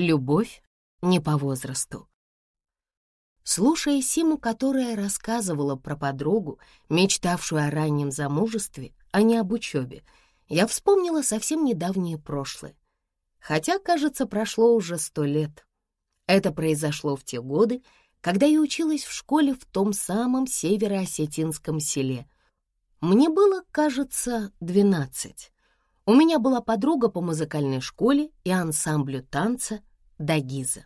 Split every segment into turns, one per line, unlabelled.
Любовь не по возрасту. Слушая Симу, которая рассказывала про подругу, мечтавшую о раннем замужестве, а не об учебе, я вспомнила совсем недавнее прошлое. Хотя, кажется, прошло уже сто лет. Это произошло в те годы, когда я училась в школе в том самом североосетинском селе. Мне было, кажется, двенадцать. У меня была подруга по музыкальной школе и ансамблю танца Дагиза.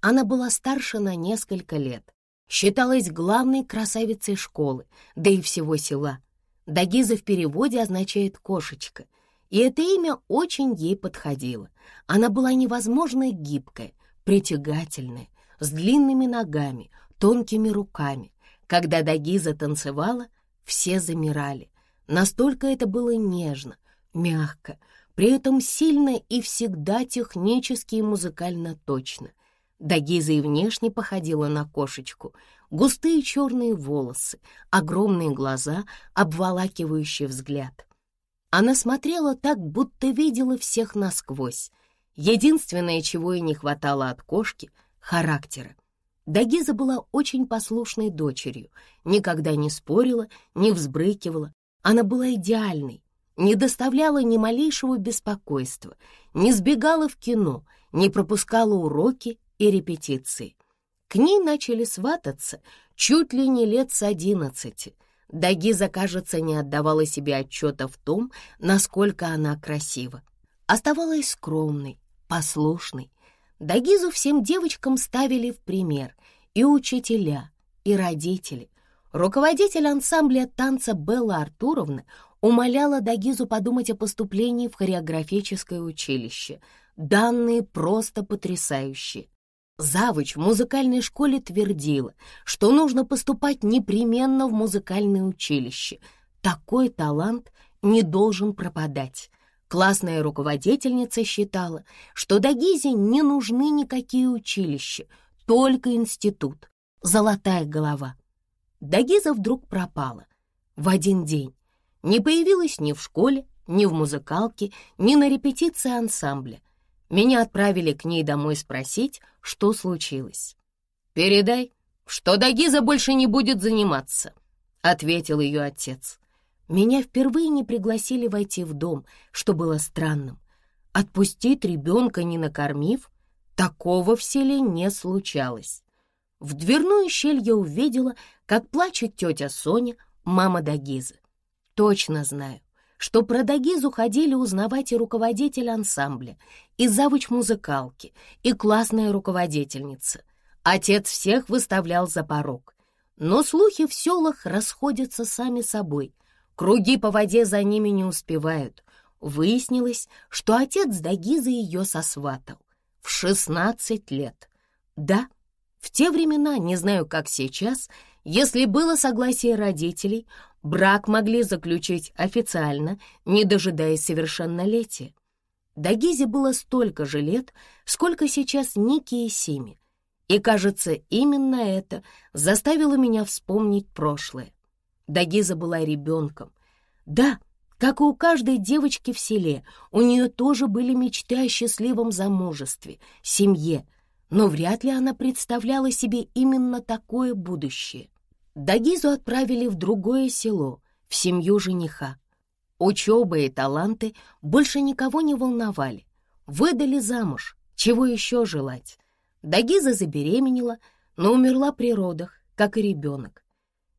Она была старше на несколько лет, считалась главной красавицей школы, да и всего села. Дагиза в переводе означает «кошечка», и это имя очень ей подходило. Она была невозможно гибкая, притягательная, с длинными ногами, тонкими руками. Когда Дагиза танцевала, все замирали. Настолько это было нежно, мягко, при этом сильно и всегда технически и музыкально точно. Дагиза и внешне походила на кошечку. Густые черные волосы, огромные глаза, обволакивающий взгляд. Она смотрела так, будто видела всех насквозь. Единственное, чего ей не хватало от кошки — характера. Дагиза была очень послушной дочерью, никогда не спорила, не взбрыкивала. Она была идеальной, не доставляла ни малейшего беспокойства, не сбегала в кино, не пропускала уроки и репетиции. К ней начали свататься чуть ли не лет с одиннадцати. Дагиза, кажется, не отдавала себе отчета в том, насколько она красива. Оставалась скромной, послушной. Дагизу всем девочкам ставили в пример и учителя, и родители. Руководитель ансамбля танца Белла Артуровна умоляла Дагизу подумать о поступлении в хореографическое училище. Данные просто потрясающие. Завуч в музыкальной школе твердила, что нужно поступать непременно в музыкальное училище. Такой талант не должен пропадать. Классная руководительница считала, что Дагизе не нужны никакие училища, только институт. Золотая голова. Дагиза вдруг пропала. В один день. Не появилась ни в школе, ни в музыкалке, ни на репетиции ансамбля. Меня отправили к ней домой спросить, что случилось. «Передай, что Дагиза больше не будет заниматься», — ответил ее отец. Меня впервые не пригласили войти в дом, что было странным. Отпустить ребенка, не накормив, такого в селе не случалось. В дверную щель я увидела, как плачет тетя Соня, мама Дагизы. Точно знаю, что про Дагизу ходили узнавать и руководитель ансамбля, и завуч музыкалки, и классная руководительница. Отец всех выставлял за порог. Но слухи в селах расходятся сами собой. Круги по воде за ними не успевают. Выяснилось, что отец Дагизы ее сосватал. В шестнадцать лет. Да, в те времена, не знаю, как сейчас, если было согласие родителей, Брак могли заключить официально, не дожидаясь совершеннолетия. Дагизе было столько же лет, сколько сейчас Нике и Симе. И, кажется, именно это заставило меня вспомнить прошлое. Дагиза была ребенком. Да, как и у каждой девочки в селе, у нее тоже были мечты о счастливом замужестве, семье, но вряд ли она представляла себе именно такое будущее. Дагизу отправили в другое село, в семью жениха. Учеба и таланты больше никого не волновали. Выдали замуж, чего еще желать. Дагиза забеременела, но умерла при родах, как и ребенок.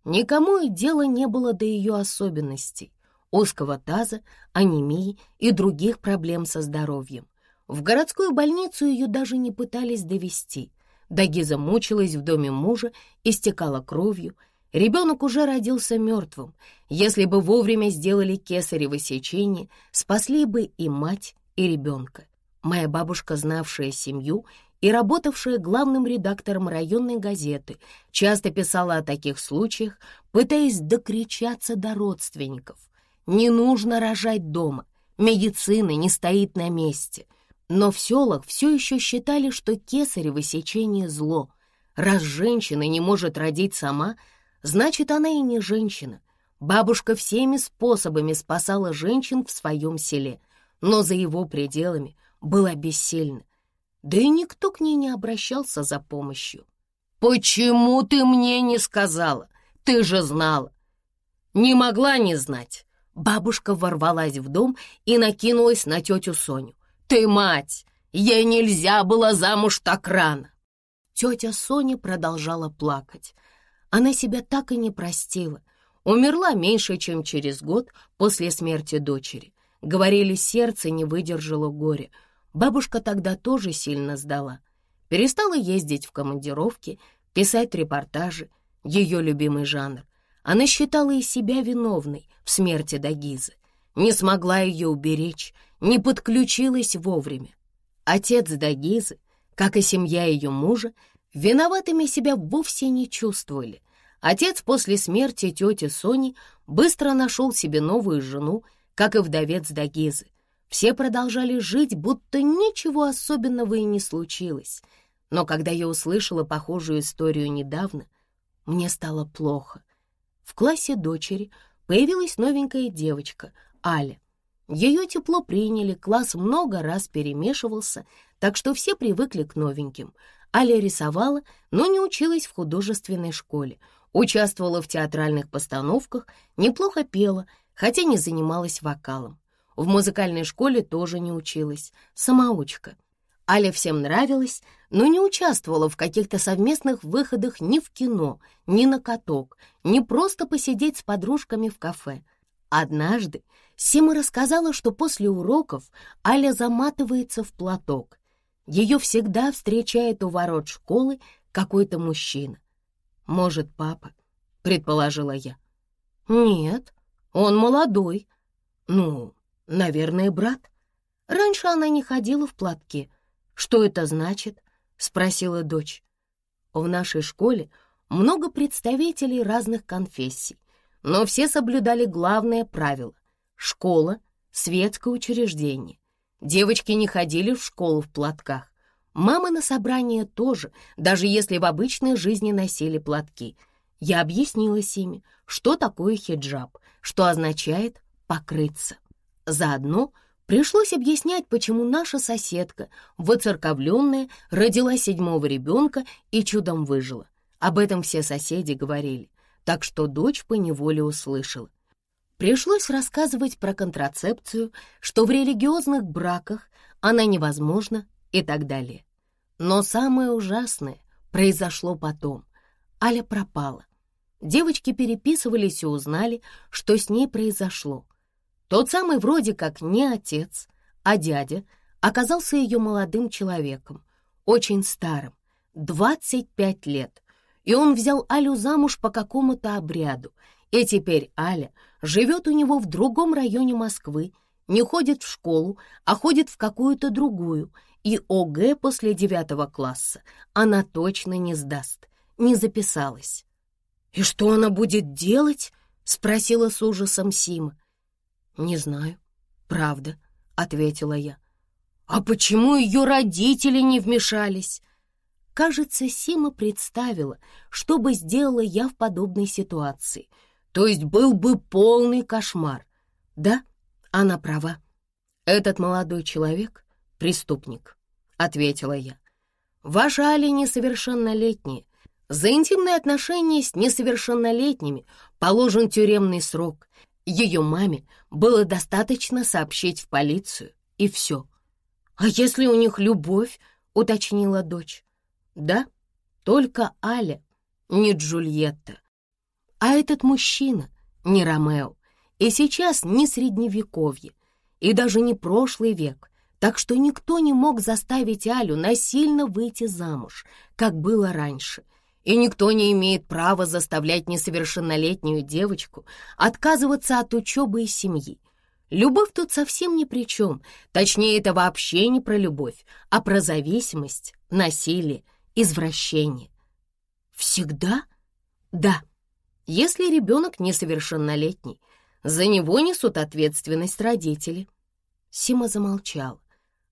Никому и дела не было до ее особенностей, узкого таза, анемии и других проблем со здоровьем. В городскую больницу ее даже не пытались довести. Дагиза мучилась в доме мужа, истекала кровью. Ребенок уже родился мертвым. Если бы вовремя сделали кесарево сечение, спасли бы и мать, и ребенка. Моя бабушка, знавшая семью и работавшая главным редактором районной газеты, часто писала о таких случаях, пытаясь докричаться до родственников. Не нужно рожать дома, медицина не стоит на месте — но в селах все еще считали, что кесарево сечение — зло. Раз женщина не может родить сама, значит, она и не женщина. Бабушка всеми способами спасала женщин в своем селе, но за его пределами была бессильна. да и никто к ней не обращался за помощью. «Почему ты мне не сказала? Ты же знала!» «Не могла не знать!» Бабушка ворвалась в дом и накинулась на тетю Соню. «Ты мать! Ей нельзя было замуж так рано!» Тетя Соня продолжала плакать. Она себя так и не простила. Умерла меньше, чем через год после смерти дочери. Говорили, сердце не выдержало горя. Бабушка тогда тоже сильно сдала. Перестала ездить в командировки, писать репортажи, ее любимый жанр. Она считала и себя виновной в смерти Дагизы. Не смогла ее уберечь, не подключилась вовремя. Отец Дагизы, как и семья ее мужа, виноватыми себя вовсе не чувствовали. Отец после смерти тети Сони быстро нашел себе новую жену, как и вдовец Дагизы. Все продолжали жить, будто ничего особенного и не случилось. Но когда я услышала похожую историю недавно, мне стало плохо. В классе дочери появилась новенькая девочка, Аля. Ее тепло приняли, класс много раз перемешивался, так что все привыкли к новеньким. Аля рисовала, но не училась в художественной школе, участвовала в театральных постановках, неплохо пела, хотя не занималась вокалом. В музыкальной школе тоже не училась, самоучка. Аля всем нравилась, но не участвовала в каких-то совместных выходах ни в кино, ни на каток, ни просто посидеть с подружками в кафе. Однажды Сима рассказала, что после уроков Аля заматывается в платок. Ее всегда встречает у ворот школы какой-то мужчина. «Может, папа?» — предположила я. «Нет, он молодой. Ну, наверное, брат. Раньше она не ходила в платке. Что это значит?» — спросила дочь. «В нашей школе много представителей разных конфессий, но все соблюдали главное правило школа, светское учреждение. Девочки не ходили в школу в платках. Мамы на собрание тоже, даже если в обычной жизни носили платки. Я объяснила Симе, что такое хиджаб, что означает «покрыться». Заодно пришлось объяснять, почему наша соседка, воцерковленная, родила седьмого ребенка и чудом выжила. Об этом все соседи говорили, так что дочь поневоле услышала. Пришлось рассказывать про контрацепцию, что в религиозных браках она невозможна и так далее. Но самое ужасное произошло потом. Аля пропала. Девочки переписывались и узнали, что с ней произошло. Тот самый вроде как не отец, а дядя оказался ее молодым человеком, очень старым, 25 лет, и он взял Алю замуж по какому-то обряду, и теперь Аля живет у него в другом районе Москвы, не ходит в школу, а ходит в какую-то другую, и ОГЭ после девятого класса она точно не сдаст, не записалась. «И что она будет делать?» — спросила с ужасом Сима. «Не знаю, правда», — ответила я. «А почему ее родители не вмешались?» Кажется, Сима представила, что бы сделала я в подобной ситуации — то есть был бы полный кошмар. Да, она права. Этот молодой человек — преступник, — ответила я. Ваша Али несовершеннолетняя. За интимные отношения с несовершеннолетними положен тюремный срок. Ее маме было достаточно сообщить в полицию, и все. «А если у них любовь?» — уточнила дочь. «Да, только Аля, не Джульетта. А этот мужчина не Ромео, и сейчас не средневековье, и даже не прошлый век, так что никто не мог заставить Алю насильно выйти замуж, как было раньше, и никто не имеет права заставлять несовершеннолетнюю девочку отказываться от учебы и семьи. Любовь тут совсем ни при чем, точнее, это вообще не про любовь, а про зависимость, насилие, извращение. Всегда? Да. Если ребенок несовершеннолетний, за него несут ответственность родители. Сима замолчала.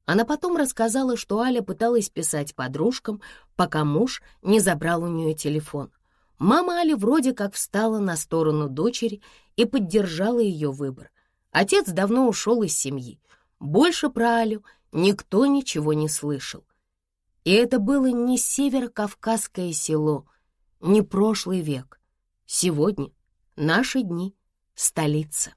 Она потом рассказала, что Аля пыталась писать подружкам, пока муж не забрал у нее телефон. Мама Али вроде как встала на сторону дочери и поддержала ее выбор. Отец давно ушел из семьи. Больше про Алю никто ничего не слышал. И это было не северокавказское село, не прошлый век. Сегодня, наши дни, столица.